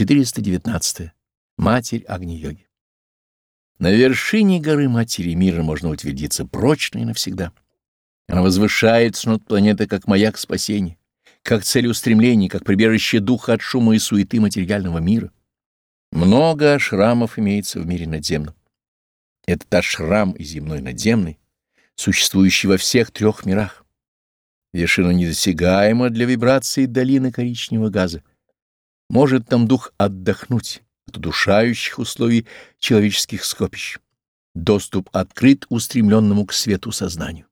419. Матерь Агни-йоги. На вершине горы Матери Мира можно утвердиться прочно и навсегда. Она возвышается над планетой как маяк спасения, как цель устремлений, как прибежище духа от шума и суеты материального мира. Много ашрамов имеется в мире надземном. Этот ашрам и земной надземный, существующий во всех трех мирах. Вершина недосягаема для вибрации долины коричневого газа. Может там дух отдохнуть от удушающих условий человеческих скопищ. Доступ открыт устремленному к свету сознанию.